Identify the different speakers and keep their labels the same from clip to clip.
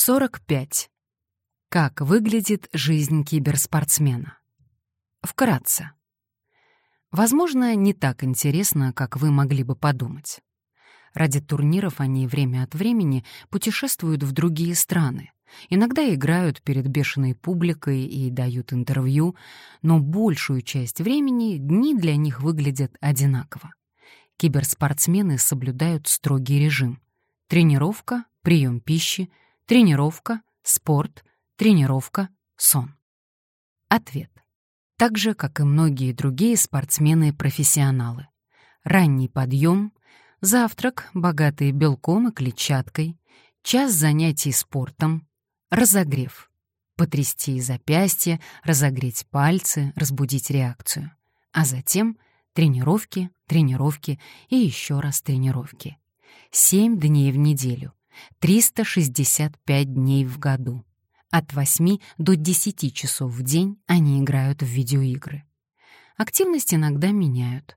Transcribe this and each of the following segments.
Speaker 1: 45. Как выглядит жизнь киберспортсмена? Вкратце. Возможно, не так интересно, как вы могли бы подумать. Ради турниров они время от времени путешествуют в другие страны, иногда играют перед бешеной публикой и дают интервью, но большую часть времени дни для них выглядят одинаково. Киберспортсмены соблюдают строгий режим. Тренировка, прием пищи — Тренировка, спорт, тренировка, сон. Ответ. Так же, как и многие другие спортсмены-профессионалы. Ранний подъем, завтрак, богатый белком и клетчаткой, час занятий спортом, разогрев. Потрясти запястья, разогреть пальцы, разбудить реакцию. А затем тренировки, тренировки и еще раз тренировки. Семь дней в неделю. 365 дней в году. От 8 до 10 часов в день они играют в видеоигры. Активность иногда меняют.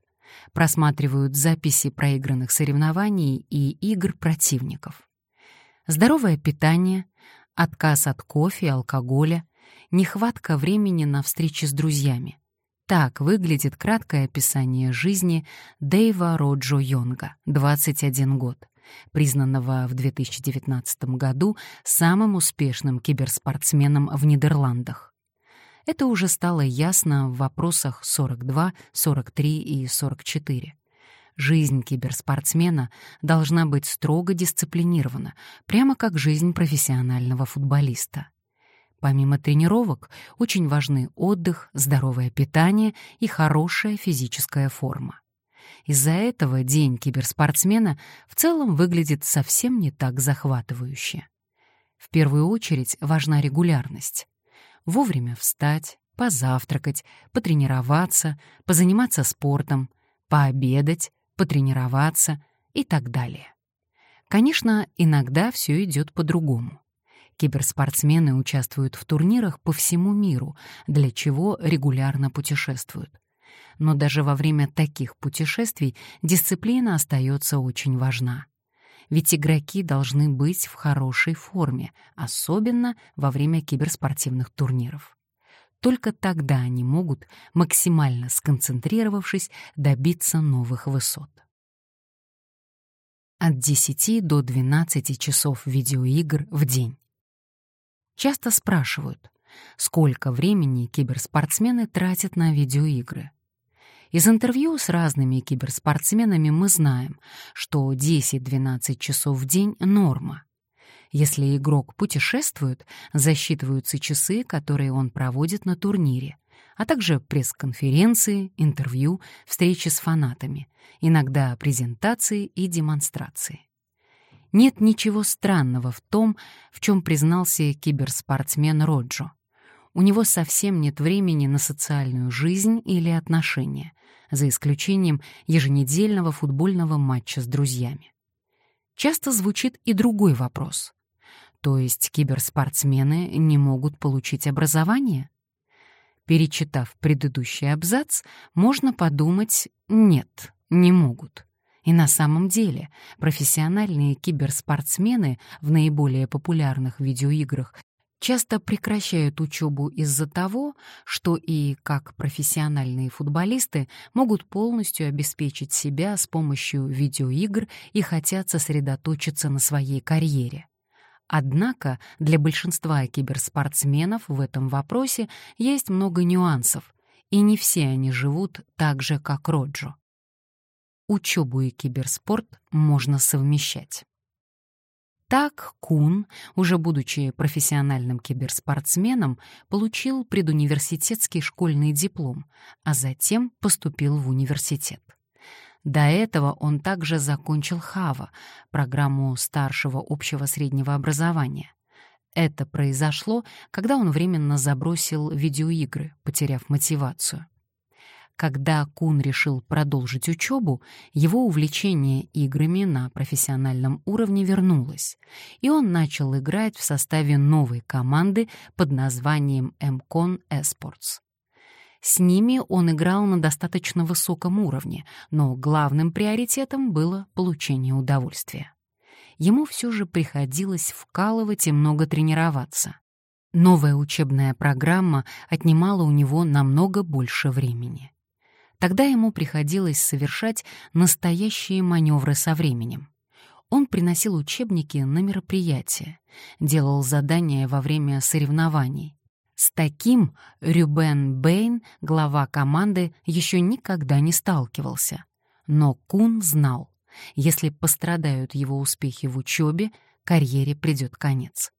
Speaker 1: Просматривают записи проигранных соревнований и игр противников. Здоровое питание, отказ от кофе и алкоголя, нехватка времени на встречи с друзьями. Так выглядит краткое описание жизни Дэйва Роджо Йонга, 21 год признанного в 2019 году самым успешным киберспортсменом в Нидерландах. Это уже стало ясно в вопросах 42, 43 и 44. Жизнь киберспортсмена должна быть строго дисциплинирована, прямо как жизнь профессионального футболиста. Помимо тренировок, очень важны отдых, здоровое питание и хорошая физическая форма. Из-за этого день киберспортсмена в целом выглядит совсем не так захватывающе. В первую очередь важна регулярность. Вовремя встать, позавтракать, потренироваться, позаниматься спортом, пообедать, потренироваться и так далее. Конечно, иногда все идет по-другому. Киберспортсмены участвуют в турнирах по всему миру, для чего регулярно путешествуют но даже во время таких путешествий дисциплина остается очень важна. Ведь игроки должны быть в хорошей форме, особенно во время киберспортивных турниров. Только тогда они могут, максимально сконцентрировавшись, добиться новых высот. От 10 до 12 часов видеоигр в день. Часто спрашивают, сколько времени киберспортсмены тратят на видеоигры. Из интервью с разными киберспортсменами мы знаем, что 10-12 часов в день — норма. Если игрок путешествует, засчитываются часы, которые он проводит на турнире, а также пресс-конференции, интервью, встречи с фанатами, иногда презентации и демонстрации. Нет ничего странного в том, в чем признался киберспортсмен Роджо. У него совсем нет времени на социальную жизнь или отношения, за исключением еженедельного футбольного матча с друзьями. Часто звучит и другой вопрос. То есть киберспортсмены не могут получить образование? Перечитав предыдущий абзац, можно подумать «нет, не могут». И на самом деле профессиональные киберспортсмены в наиболее популярных видеоиграх часто прекращают учебу из-за того, что и как профессиональные футболисты могут полностью обеспечить себя с помощью видеоигр и хотят сосредоточиться на своей карьере. Однако для большинства киберспортсменов в этом вопросе есть много нюансов, и не все они живут так же, как Роджо. Учебу и киберспорт можно совмещать. Так Кун, уже будучи профессиональным киберспортсменом, получил предуниверситетский школьный диплом, а затем поступил в университет. До этого он также закончил ХАВА, программу старшего общего среднего образования. Это произошло, когда он временно забросил видеоигры, потеряв мотивацию. Когда Кун решил продолжить учебу, его увлечение играми на профессиональном уровне вернулось, и он начал играть в составе новой команды под названием MCON Esports. С ними он играл на достаточно высоком уровне, но главным приоритетом было получение удовольствия. ему все же приходилось вкалывать и много тренироваться. Новая учебная программа отнимала у него намного больше времени. Тогда ему приходилось совершать настоящие маневры со временем. Он приносил учебники на мероприятия, делал задания во время соревнований. С таким Рюбен Бэйн, глава команды, еще никогда не сталкивался. Но Кун знал, если пострадают его успехи в учебе, карьере придет конец.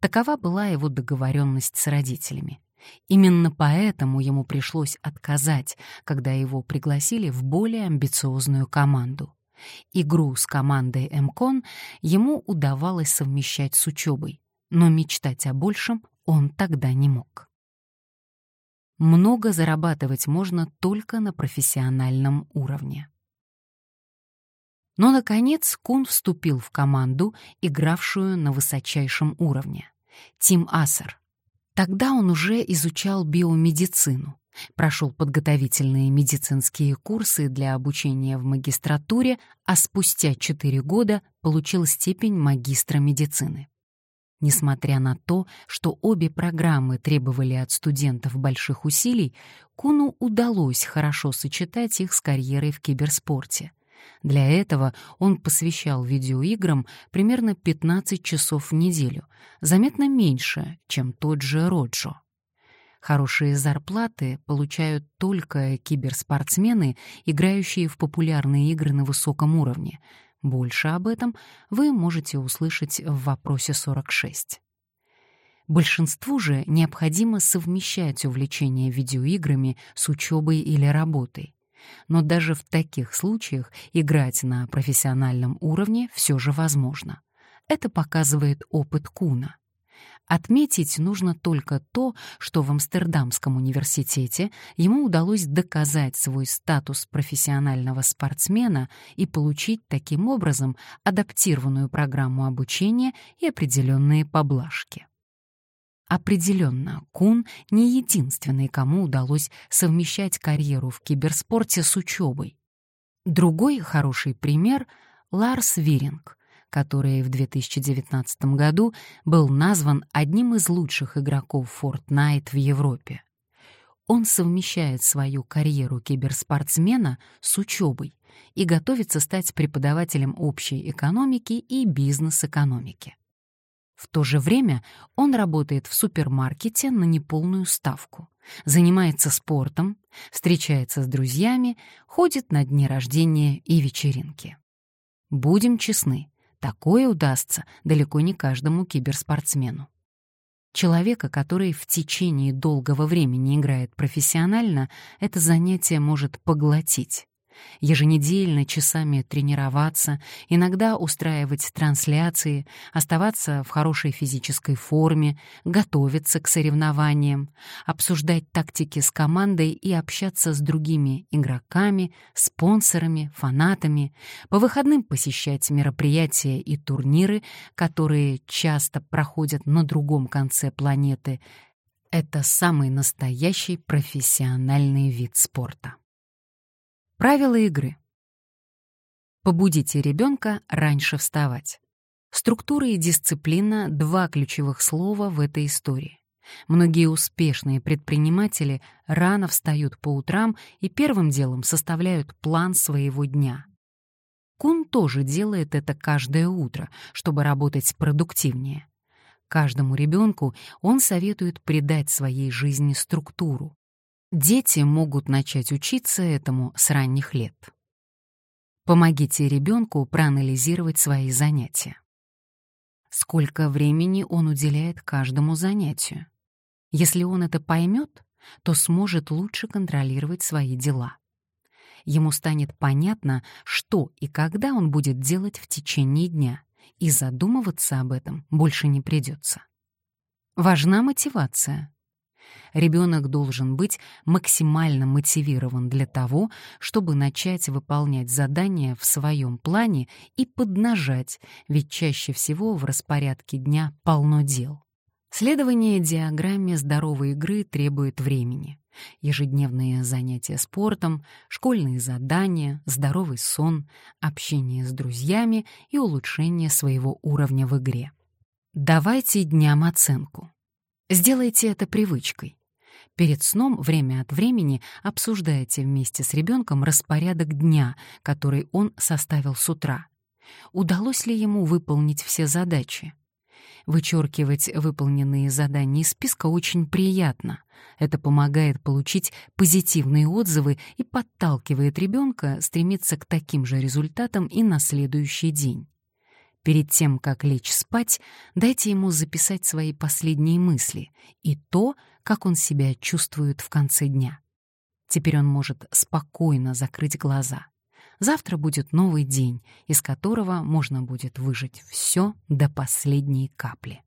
Speaker 1: Такова была его договоренность с родителями. Именно поэтому ему пришлось отказать, когда его пригласили в более амбициозную команду. Игру с командой МКОН ему удавалось совмещать с учебой, но мечтать о большем он тогда не мог. Много зарабатывать можно только на профессиональном уровне. Но, наконец, Кун вступил в команду, игравшую на высочайшем уровне — Тим Ассер. Тогда он уже изучал биомедицину, прошел подготовительные медицинские курсы для обучения в магистратуре, а спустя 4 года получил степень магистра медицины. Несмотря на то, что обе программы требовали от студентов больших усилий, Куну удалось хорошо сочетать их с карьерой в киберспорте. Для этого он посвящал видеоиграм примерно 15 часов в неделю, заметно меньше, чем тот же Роджо. Хорошие зарплаты получают только киберспортсмены, играющие в популярные игры на высоком уровне. Больше об этом вы можете услышать в вопросе 46. Большинству же необходимо совмещать увлечение видеоиграми с учебой или работой. Но даже в таких случаях играть на профессиональном уровне все же возможно. Это показывает опыт Куна. Отметить нужно только то, что в Амстердамском университете ему удалось доказать свой статус профессионального спортсмена и получить таким образом адаптированную программу обучения и определенные поблажки. Определенно, Кун не единственный, кому удалось совмещать карьеру в киберспорте с учебой. Другой хороший пример — Ларс Виринг, который в 2019 году был назван одним из лучших игроков Fortnite в Европе. Он совмещает свою карьеру киберспортсмена с учебой и готовится стать преподавателем общей экономики и бизнес-экономики. В то же время он работает в супермаркете на неполную ставку, занимается спортом, встречается с друзьями, ходит на дни рождения и вечеринки. Будем честны, такое удастся далеко не каждому киберспортсмену. Человека, который в течение долгого времени играет профессионально, это занятие может поглотить еженедельно часами тренироваться, иногда устраивать трансляции, оставаться в хорошей физической форме, готовиться к соревнованиям, обсуждать тактики с командой и общаться с другими игроками, спонсорами, фанатами, по выходным посещать мероприятия и турниры, которые часто проходят на другом конце планеты. Это самый настоящий профессиональный вид спорта. Правила игры. Побудите ребенка раньше вставать. Структура и дисциплина — два ключевых слова в этой истории. Многие успешные предприниматели рано встают по утрам и первым делом составляют план своего дня. Кун тоже делает это каждое утро, чтобы работать продуктивнее. Каждому ребенку он советует придать своей жизни структуру. Дети могут начать учиться этому с ранних лет. Помогите ребенку проанализировать свои занятия. Сколько времени он уделяет каждому занятию? Если он это поймет, то сможет лучше контролировать свои дела. Ему станет понятно, что и когда он будет делать в течение дня, и задумываться об этом больше не придется. Важна мотивация. Ребенок должен быть максимально мотивирован для того, чтобы начать выполнять задания в своем плане и поднажать, ведь чаще всего в распорядке дня полно дел. Следование диаграмме здоровой игры требует времени, ежедневные занятия спортом, школьные задания, здоровый сон, общение с друзьями и улучшение своего уровня в игре. Давайте дням оценку. Сделайте это привычкой. Перед сном время от времени обсуждайте вместе с ребенком распорядок дня, который он составил с утра. Удалось ли ему выполнить все задачи? Вычеркивать выполненные задания из списка очень приятно. Это помогает получить позитивные отзывы и подталкивает ребенка стремиться к таким же результатам и на следующий день. Перед тем, как лечь спать, дайте ему записать свои последние мысли и то, как он себя чувствует в конце дня. Теперь он может спокойно закрыть глаза. Завтра будет новый день, из которого можно будет выжать все до последней капли.